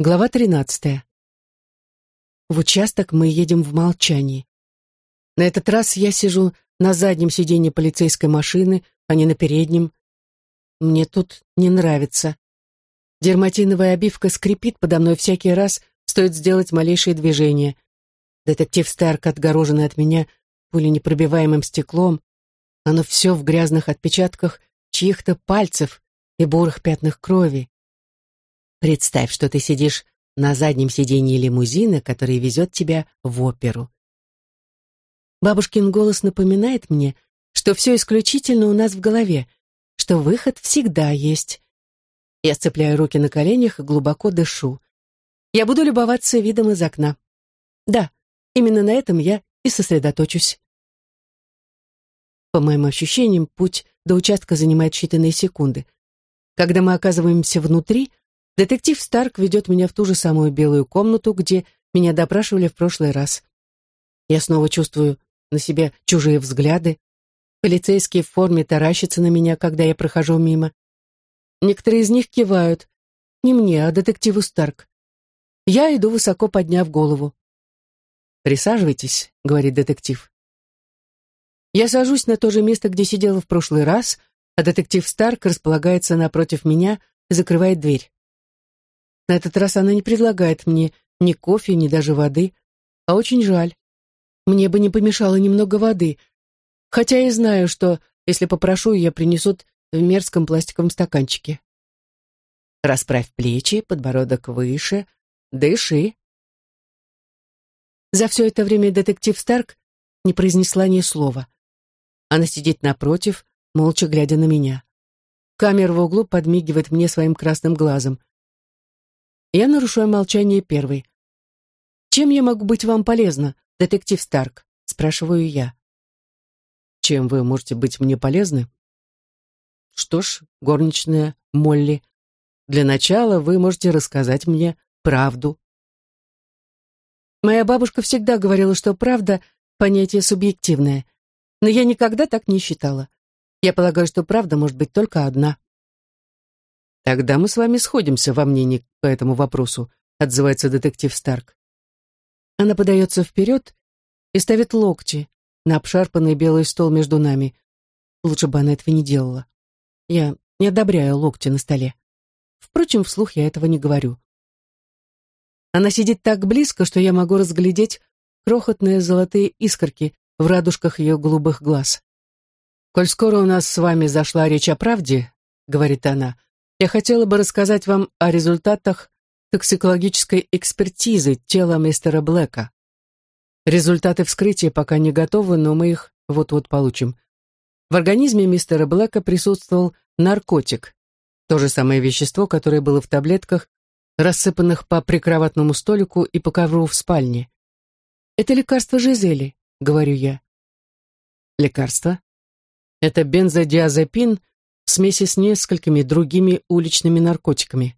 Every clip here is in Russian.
Глава 13. В участок мы едем в молчании. На этот раз я сижу на заднем сиденье полицейской машины, а не на переднем. Мне тут не нравится. Дерматиновая обивка скрипит подо мной всякий раз, стоит сделать малейшее движение. Детектив Старк, отгороженный от меня пуленепробиваемым стеклом, оно все в грязных отпечатках чьих-то пальцев и бурых пятнах крови. Представь, что ты сидишь на заднем сиденье лимузина, который везет тебя в оперу. Бабушкин голос напоминает мне, что все исключительно у нас в голове, что выход всегда есть. Я сцепляю руки на коленях и глубоко дышу. Я буду любоваться видом из окна. Да, именно на этом я и сосредоточусь. По моим ощущениям, путь до участка занимает считанные секунды. Когда мы оказываемся внутри — Детектив Старк ведет меня в ту же самую белую комнату, где меня допрашивали в прошлый раз. Я снова чувствую на себе чужие взгляды. Полицейские в форме таращатся на меня, когда я прохожу мимо. Некоторые из них кивают. Не мне, а детективу Старк. Я иду, высоко подняв голову. «Присаживайтесь», — говорит детектив. Я сажусь на то же место, где сидела в прошлый раз, а детектив Старк располагается напротив меня и закрывает дверь. На этот раз она не предлагает мне ни кофе, ни даже воды, а очень жаль. Мне бы не помешало немного воды, хотя и знаю, что, если попрошу, ее принесут в мерзком пластиковом стаканчике. Расправь плечи, подбородок выше, дыши. За все это время детектив Старк не произнесла ни слова. Она сидит напротив, молча глядя на меня. Камера в углу подмигивает мне своим красным глазом. Я нарушаю молчание первый. «Чем я могу быть вам полезна, детектив Старк?» — спрашиваю я. «Чем вы можете быть мне полезны?» «Что ж, горничная Молли, для начала вы можете рассказать мне правду». Моя бабушка всегда говорила, что правда — понятие субъективное, но я никогда так не считала. Я полагаю, что правда может быть только одна. «Тогда мы с вами сходимся во мнении по этому вопросу», отзывается детектив Старк. Она подается вперед и ставит локти на обшарпанный белый стол между нами. Лучше бы она этого не делала. Я не одобряю локти на столе. Впрочем, вслух я этого не говорю. Она сидит так близко, что я могу разглядеть крохотные золотые искорки в радужках ее голубых глаз. «Коль скоро у нас с вами зашла речь о правде», — говорит она, я хотела бы рассказать вам о результатах токсикологической экспертизы тела мистера Блэка. Результаты вскрытия пока не готовы, но мы их вот-вот получим. В организме мистера Блэка присутствовал наркотик, то же самое вещество, которое было в таблетках, рассыпанных по прикроватному столику и по ковру в спальне. «Это лекарство Жизели», — говорю я. «Лекарство?» «Это бензодиазепин — в смеси с несколькими другими уличными наркотиками.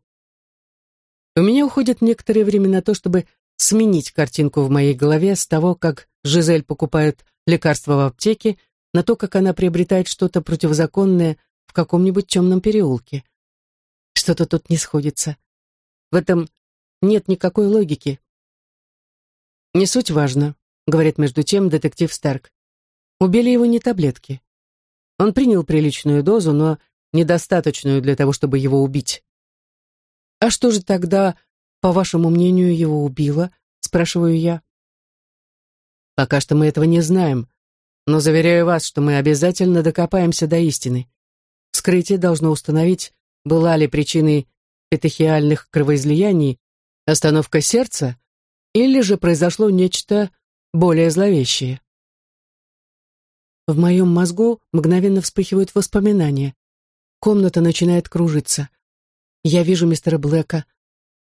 У меня уходит некоторое время на то, чтобы сменить картинку в моей голове с того, как Жизель покупает лекарства в аптеке, на то, как она приобретает что-то противозаконное в каком-нибудь темном переулке. Что-то тут не сходится. В этом нет никакой логики. «Не суть важно», — говорит между тем детектив Старк. «Убили его не таблетки. Он принял приличную дозу, но недостаточную для того, чтобы его убить. «А что же тогда, по вашему мнению, его убило?» — спрашиваю я. «Пока что мы этого не знаем, но заверяю вас, что мы обязательно докопаемся до истины. Вскрытие должно установить, была ли причиной петехиальных кровоизлияний остановка сердца или же произошло нечто более зловещее. В моем мозгу мгновенно вспыхивают воспоминания. Комната начинает кружиться. Я вижу мистера Блэка.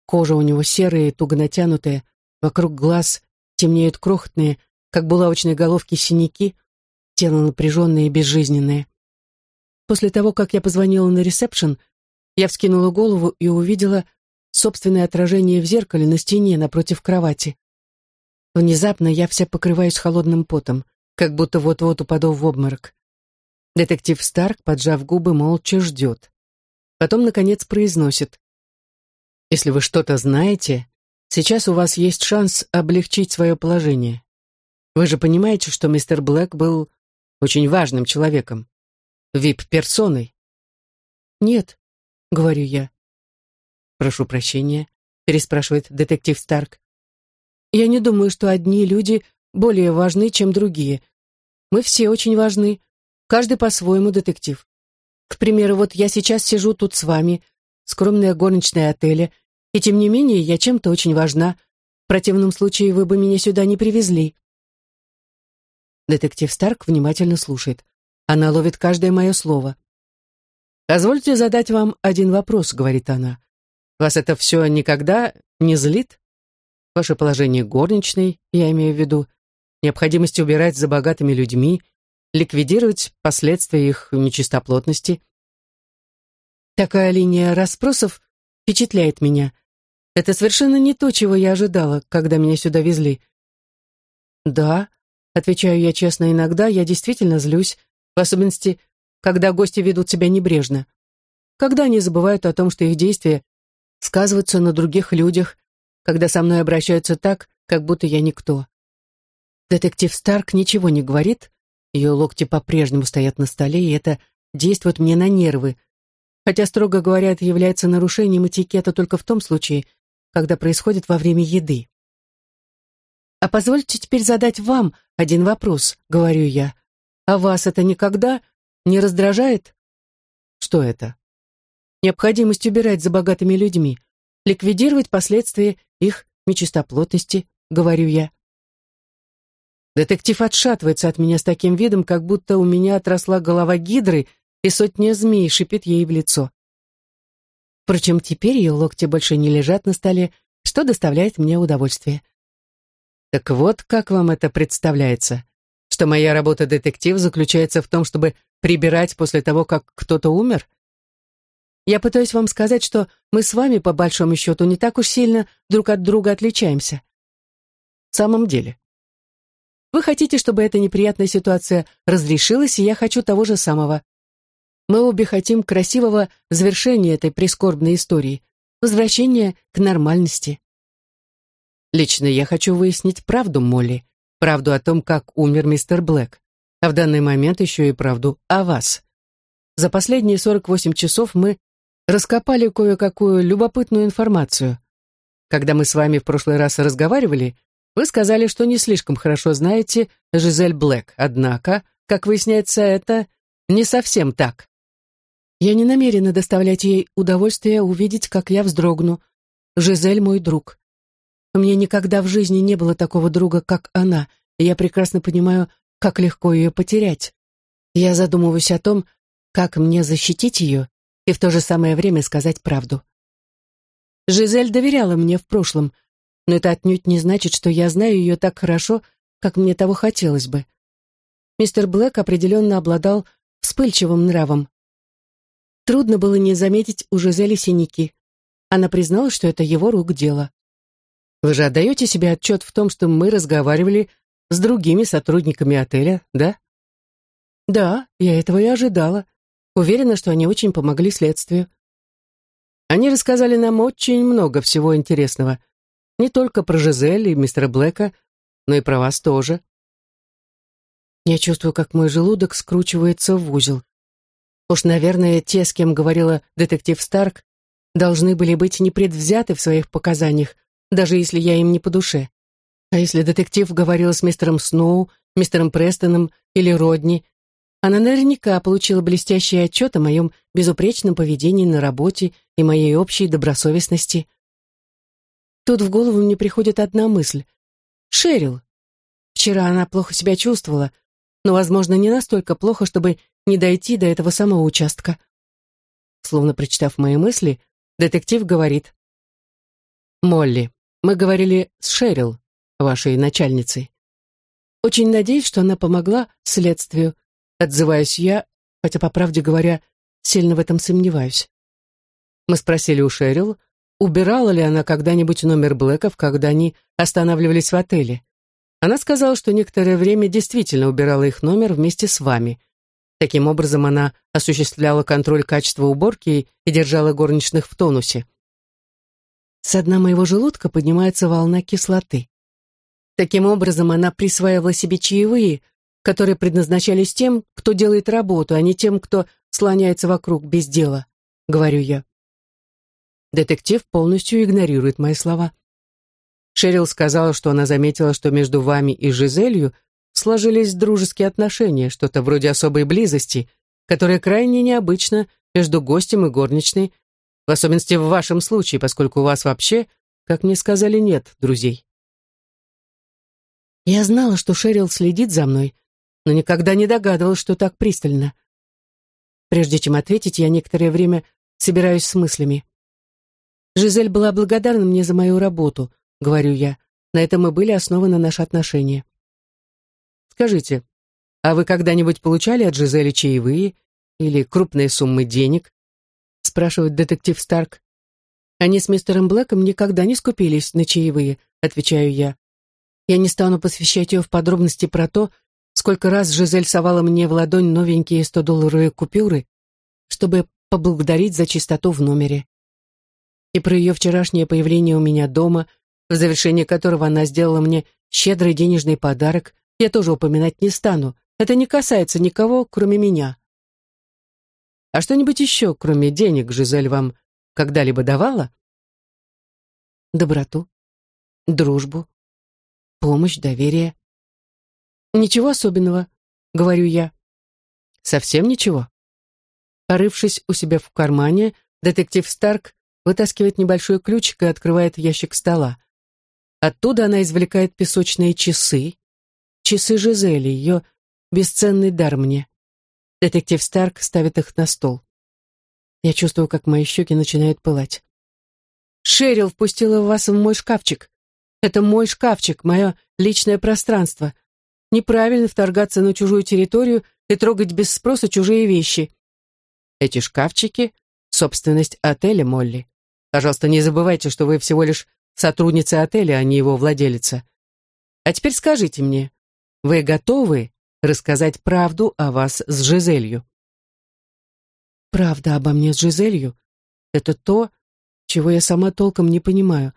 Кожа у него серая и туго натянутая. Вокруг глаз темнеют крохотные, как булавочные головки, синяки. Тело напряженное и безжизненное. После того, как я позвонила на ресепшн, я вскинула голову и увидела собственное отражение в зеркале на стене напротив кровати. Внезапно я вся покрываюсь холодным потом как будто вот-вот упаду в обморок. Детектив Старк, поджав губы, молча ждет. Потом, наконец, произносит. Если вы что-то знаете, сейчас у вас есть шанс облегчить свое положение. Вы же понимаете, что мистер Блэк был очень важным человеком, вип-персоной. «Нет», — говорю я. «Прошу прощения», — переспрашивает детектив Старк. «Я не думаю, что одни люди более важны, чем другие. Мы все очень важны, каждый по-своему детектив. К примеру, вот я сейчас сижу тут с вами, скромная горничная отеля, и тем не менее я чем-то очень важна. В противном случае вы бы меня сюда не привезли». Детектив Старк внимательно слушает. Она ловит каждое мое слово. «Позвольте задать вам один вопрос», — говорит она. «Вас это все никогда не злит? Ваше положение горничной, я имею в виду, необходимость убирать за богатыми людьми, ликвидировать последствия их нечистоплотности». Такая линия расспросов впечатляет меня. Это совершенно не то, чего я ожидала, когда меня сюда везли. Да, отвечаю я честно, иногда я действительно злюсь, в особенности, когда гости ведут себя небрежно. Когда они забывают о том, что их действия сказываются на других людях, когда со мной обращаются так, как будто я никто. Детектив Старк ничего не говорит, ее локти по-прежнему стоят на столе, и это действует мне на нервы, хотя, строго говоря, это является нарушением этикета только в том случае, когда происходит во время еды. «А позвольте теперь задать вам один вопрос», — говорю я. «А вас это никогда не раздражает?» «Что это?» «Необходимость убирать за богатыми людьми, ликвидировать последствия их нечистоплотности», — говорю я. Детектив отшатывается от меня с таким видом, как будто у меня отросла голова гидры, и сотня змей шипит ей в лицо. Впрочем, теперь ее локти больше не лежат на столе, что доставляет мне удовольствие. Так вот, как вам это представляется? Что моя работа детектив заключается в том, чтобы прибирать после того, как кто-то умер? Я пытаюсь вам сказать, что мы с вами, по большому счету, не так уж сильно друг от друга отличаемся. В самом деле. Вы хотите, чтобы эта неприятная ситуация разрешилась, и я хочу того же самого. Мы обе хотим красивого завершения этой прискорбной истории, возвращения к нормальности. Лично я хочу выяснить правду, Молли, правду о том, как умер мистер Блэк, а в данный момент еще и правду о вас. За последние 48 часов мы раскопали кое-какую любопытную информацию. Когда мы с вами в прошлый раз разговаривали, вы сказали, что не слишком хорошо знаете Жизель Блэк, однако, как выясняется, это не совсем так. Я не намерена доставлять ей удовольствие увидеть, как я вздрогну. Жизель мой друг. Меня никогда в жизни не было такого друга, как она, и я прекрасно понимаю, как легко ее потерять. Я задумываюсь о том, как мне защитить ее и в то же самое время сказать правду. Жизель доверяла мне в прошлом, но это отнюдь не значит, что я знаю ее так хорошо, как мне того хотелось бы. Мистер Блэк определенно обладал вспыльчивым нравом, Трудно было не заметить у Жизели синяки. Она призналась, что это его рук дело. «Вы же отдаете себе отчет в том, что мы разговаривали с другими сотрудниками отеля, да?» «Да, я этого и ожидала. Уверена, что они очень помогли следствию». Они рассказали нам очень много всего интересного. Не только про Жизель и мистера Блэка, но и про вас тоже. Я чувствую, как мой желудок скручивается в узел. Уж, наверное, те, с кем говорила детектив Старк, должны были быть непредвзяты в своих показаниях, даже если я им не по душе. А если детектив говорила с мистером Сноу, мистером Престоном или Родни, она наверняка получила блестящий отчет о моем безупречном поведении на работе и моей общей добросовестности. Тут в голову мне приходит одна мысль. Шерил. Вчера она плохо себя чувствовала, но, возможно, не настолько плохо, чтобы не дойти до этого самого участка. Словно прочитав мои мысли, детектив говорит. «Молли, мы говорили с Шерил, вашей начальницей. Очень надеюсь, что она помогла следствию. Отзываюсь я, хотя, по правде говоря, сильно в этом сомневаюсь. Мы спросили у Шерил, убирала ли она когда-нибудь номер Блэков, когда они останавливались в отеле. Она сказала, что некоторое время действительно убирала их номер вместе с вами. Таким образом, она осуществляла контроль качества уборки и держала горничных в тонусе. С дна моего желудка поднимается волна кислоты. Таким образом, она присваивала себе чаевые, которые предназначались тем, кто делает работу, а не тем, кто слоняется вокруг без дела, говорю я. Детектив полностью игнорирует мои слова. Шерил сказала, что она заметила, что между вами и Жизелью сложились дружеские отношения, что-то вроде особой близости, которая крайне необычна между гостем и горничной, в особенности в вашем случае, поскольку у вас вообще, как мне сказали, нет друзей. Я знала, что Шерил следит за мной, но никогда не догадывалась, что так пристально. Прежде чем ответить, я некоторое время собираюсь с мыслями. Жизель была благодарна мне за мою работу, говорю я. На этом и были основаны наши отношения. Скажите, а вы когда-нибудь получали от Жизели чаевые или крупные суммы денег? спрашивает детектив Старк. Они с мистером Блэком никогда не скупились на чаевые, отвечаю я. Я не стану посвящать ее в подробности про то, сколько раз Жизель совала мне в ладонь новенькие 100-долларовые купюры, чтобы поблагодарить за чистоту в номере и про ее вчерашнее появление у меня дома, в завершение которого она сделала мне щедрый денежный подарок, я тоже упоминать не стану. Это не касается никого, кроме меня. А что-нибудь еще, кроме денег, Жизель вам когда-либо давала? Доброту, дружбу, помощь, доверие. Ничего особенного, говорю я. Совсем ничего. Порывшись у себя в кармане, детектив Старк вытаскивает небольшой ключик и открывает ящик стола. Оттуда она извлекает песочные часы. Часы Жизели, ее бесценный дар мне. Детектив Старк ставит их на стол. Я чувствую, как мои щеки начинают пылать. «Шерил впустила вас в мой шкафчик. Это мой шкафчик, мое личное пространство. Неправильно вторгаться на чужую территорию и трогать без спроса чужие вещи. Эти шкафчики — собственность отеля Молли. Пожалуйста, не забывайте, что вы всего лишь сотрудница отеля, а не его владелица. А теперь скажите мне, вы готовы рассказать правду о вас с Жизелью? Правда обо мне с Жизелью — это то, чего я сама толком не понимаю.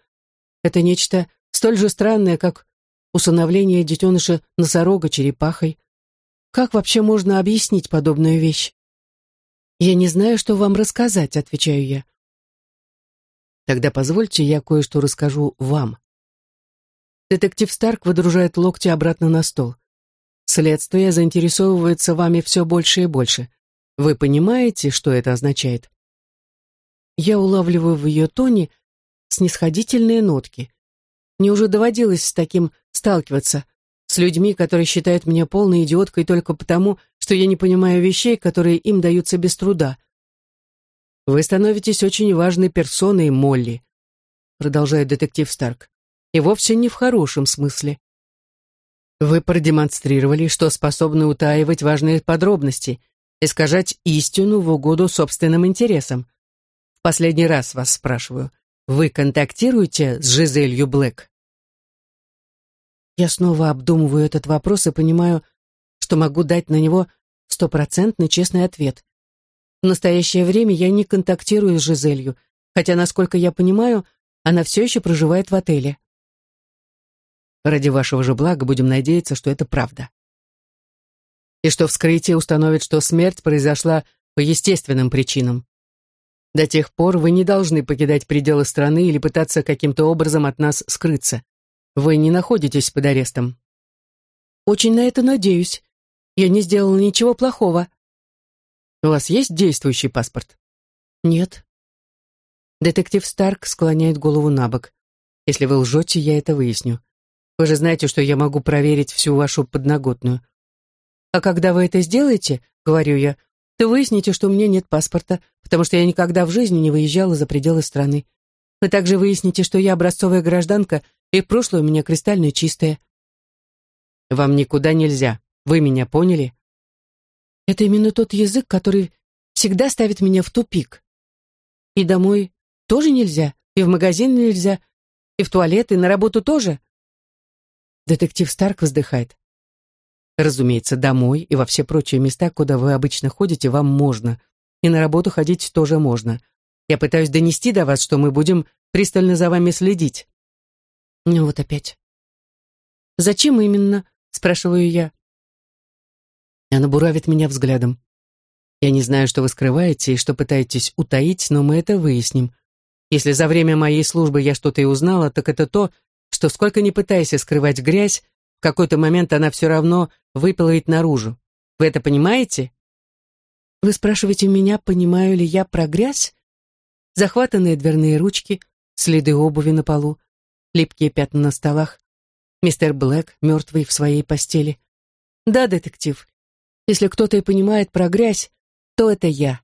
Это нечто столь же странное, как усыновление детеныша носорога черепахой. Как вообще можно объяснить подобную вещь? «Я не знаю, что вам рассказать», — отвечаю я. Тогда позвольте, я кое-что расскажу вам. Детектив Старк выдружает локти обратно на стол. Следствие заинтересовывается вами все больше и больше. Вы понимаете, что это означает? Я улавливаю в ее тоне снисходительные нотки. Мне уже доводилось с таким сталкиваться, с людьми, которые считают меня полной идиоткой только потому, что я не понимаю вещей, которые им даются без труда. «Вы становитесь очень важной персоной, Молли», продолжает детектив Старк, «и вовсе не в хорошем смысле. Вы продемонстрировали, что способны утаивать важные подробности, искажать истину в угоду собственным интересам. В последний раз вас спрашиваю, вы контактируете с Жизелью Блэк?» Я снова обдумываю этот вопрос и понимаю, что могу дать на него стопроцентный честный ответ. В настоящее время я не контактирую с Жизелью, хотя, насколько я понимаю, она все еще проживает в отеле. Ради вашего же блага будем надеяться, что это правда. И что вскрытие установит, что смерть произошла по естественным причинам. До тех пор вы не должны покидать пределы страны или пытаться каким-то образом от нас скрыться. Вы не находитесь под арестом. Очень на это надеюсь. Я не сделала ничего плохого. У вас есть действующий паспорт? Нет. Детектив Старк склоняет голову на бок. Если вы лжете, я это выясню. Вы же знаете, что я могу проверить всю вашу подноготную. А когда вы это сделаете, говорю я, то выясните, что у меня нет паспорта, потому что я никогда в жизни не выезжала за пределы страны. Вы также выясните, что я образцовая гражданка, и прошлое у меня кристально чистое. Вам никуда нельзя. Вы меня поняли? Это именно тот язык, который всегда ставит меня в тупик. И домой тоже нельзя, и в магазин нельзя, и в туалет, и на работу тоже. Детектив Старк вздыхает. Разумеется, домой и во все прочие места, куда вы обычно ходите, вам можно. И на работу ходить тоже можно. Я пытаюсь донести до вас, что мы будем пристально за вами следить. Ну вот опять. «Зачем именно?» — спрашиваю я. Она буравит меня взглядом. Я не знаю, что вы скрываете и что пытаетесь утаить, но мы это выясним. Если за время моей службы я что-то и узнала, так это то, что сколько ни пытайся скрывать грязь, в какой-то момент она все равно выплывет наружу. Вы это понимаете? Вы спрашиваете меня, понимаю ли я про грязь? Захватанные дверные ручки, следы обуви на полу, липкие пятна на столах, мистер Блэк, мертвый в своей постели. Да, детектив, если кто-то и понимает про грязь, то это я.